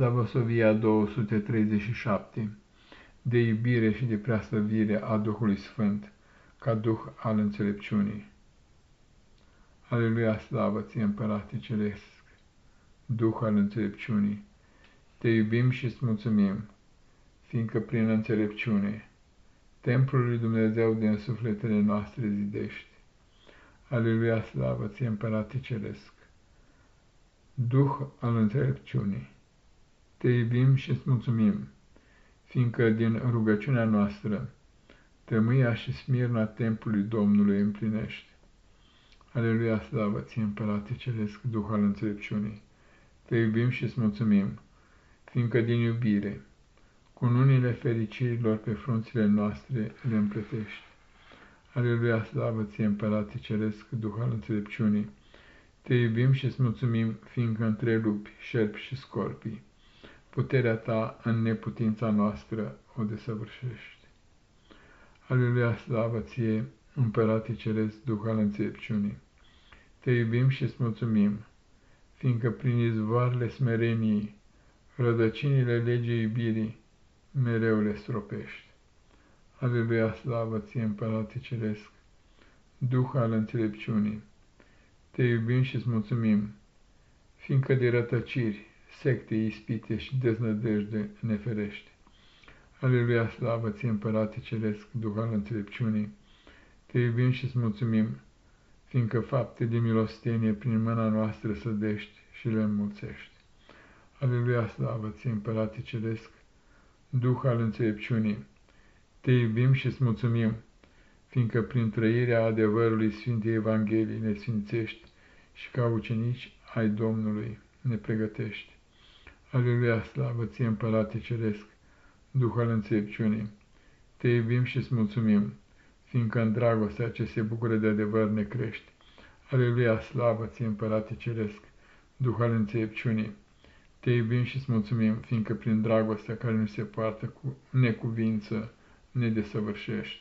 Slavosovia 237 De iubire și de preaslăvire a Duhului Sfânt, ca Duh al înțelepciunii. Aleluia, slavă ție, Împărate Ceresc, Duh al înțelepciunii, te iubim și îți mulțumim, fiindcă prin înțelepciune templul lui Dumnezeu din sufletele noastre zidești. Aleluia, slavă ție, Împărate Ceresc, Duh al înțelepciunii te iubim și îți mulțumim, fiindcă din rugăciunea noastră tămâia și smirna templului Domnului împlinești. Aleluia, slavă ție, Împărate Ceresc, Duh al înțelepciunii! Te iubim și îți mulțumim, fiindcă din iubire, cu unile fericirilor pe frunțile noastre le împletești. Aleluia, slavă ție, Împărate Ceresc, Duh al înțelepciunii! Te iubim și îți mulțumim, fiindcă între lupi, șerpi și scorpii, puterea ta în neputința noastră o desăvârșești. Aleluia, slavă ție, Împărate Ceresc, Duh al înțelepciunii! Te iubim și îți mulțumim, fiindcă prin izvoarele smerenii, rădăcinile legii iubirii, mereu le stropești. Aleluia, slavă ție, Împărate Ceresc, Duh al înțelepciunii! Te iubim și îți mulțumim, fiindcă de rătăciri, secte, ispite și deznădejde ne ferește. Aleluia, slavă ție, Împărate Ceresc, Duh al înțelepciunii! Te iubim și îți mulțumim, fiindcă fapte de milostenie prin mâna noastră sădești și le înmulțești. Aleluia, slavă ție, Împărate Ceresc, Duh al înțelepciunii! Te iubim și îți mulțumim, fiindcă prin trăirea adevărului Sfintei Evangheliei ne sfințești și ca ucenici ai Domnului ne pregătești. Aleluia, slavă ție, Împărate Ceresc, Duh al înțelepciunii! Te iubim și îți mulțumim, fiindcă în dragostea ce se bucură de adevăr ne crești. Aleluia, slavă ție, Împărate Ceresc, Duh al înțelepciunii! Te iubim și îți mulțumim, fiindcă prin dragostea care nu se poartă cu necuvință ne desăvârșești.